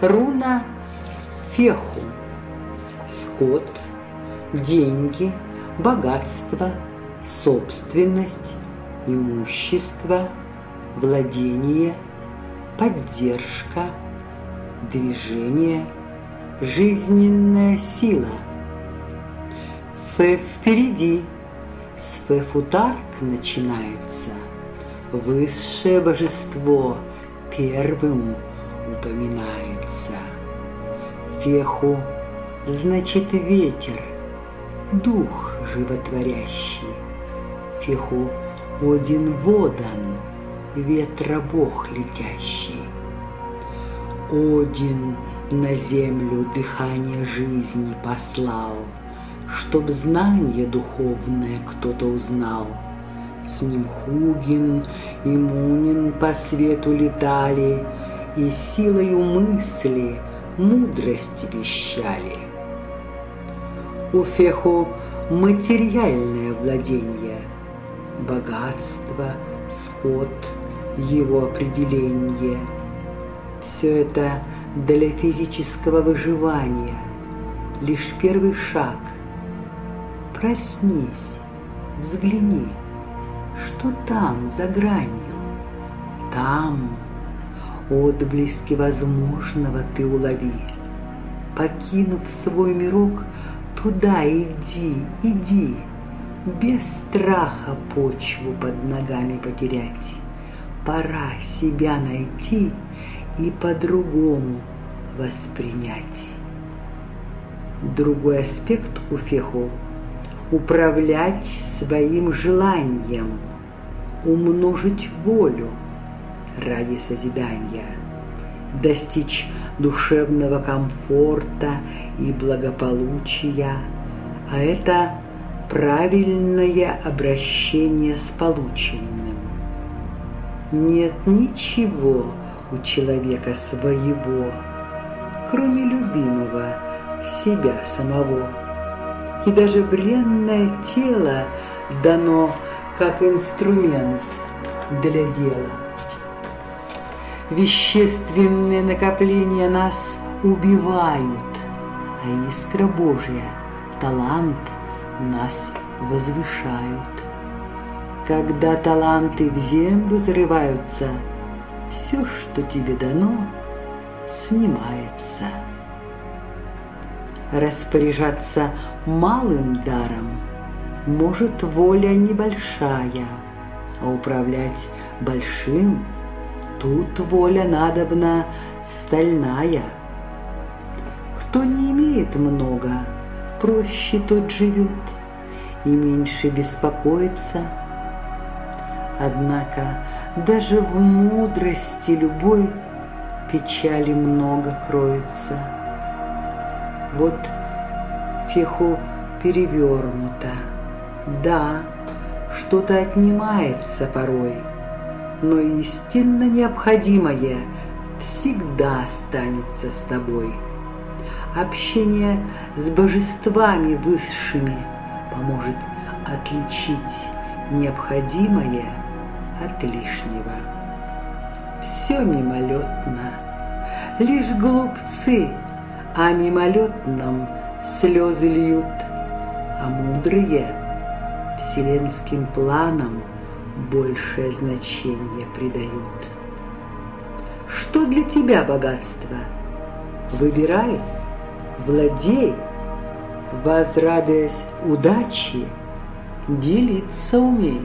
Руна Феху. Скот, деньги, богатство, собственность, имущество, владение, поддержка, движение, жизненная сила. Фе впереди, с Фефутарк начинается, высшее божество первым упоминается. Феху значит ветер, дух животворящий. Феху один водан, ветра бог летящий. Один на землю дыхание жизни послал, Чтоб знание духовное кто-то узнал. С ним Хугин и Мунин по свету летали, И силою мысли мудрость вещали. У Феху материальное владение, Богатство, скот, его определение. Все это для физического выживания, Лишь первый шаг. Проснись, взгляни, что там за гранью. Там отблески возможного ты улови. Покинув свой мирок, туда иди, иди, без страха почву под ногами потерять. Пора себя найти и по-другому воспринять. Другой аспект у Феху – управлять своим желанием, умножить волю ради созидания, достичь душевного комфорта и благополучия, а это правильное обращение с полученным. Нет ничего у человека своего, кроме любимого себя самого. И даже бренное тело дано как инструмент для дела. Вещественные накопления нас убивают, а искра Божья, талант нас возвышают. Когда таланты в землю зарываются, все, что тебе дано, снимается. Распоряжаться малым даром может воля небольшая, а управлять большим тут воля надобна стальная. Кто не имеет много, проще тот живет и меньше беспокоится. Однако даже в мудрости любой печали много кроется. Вот феху перевернуто. Да, что-то отнимается порой, но истинно необходимое всегда останется с тобой. Общение с божествами высшими поможет отличить необходимое от лишнего. Все мимолетно, лишь глупцы о мимолетном слезы льют, а мудрые вселенским планам большее значение придают. Что для тебя богатство? Выбирай, владей, возрадуясь удачи, делиться умей.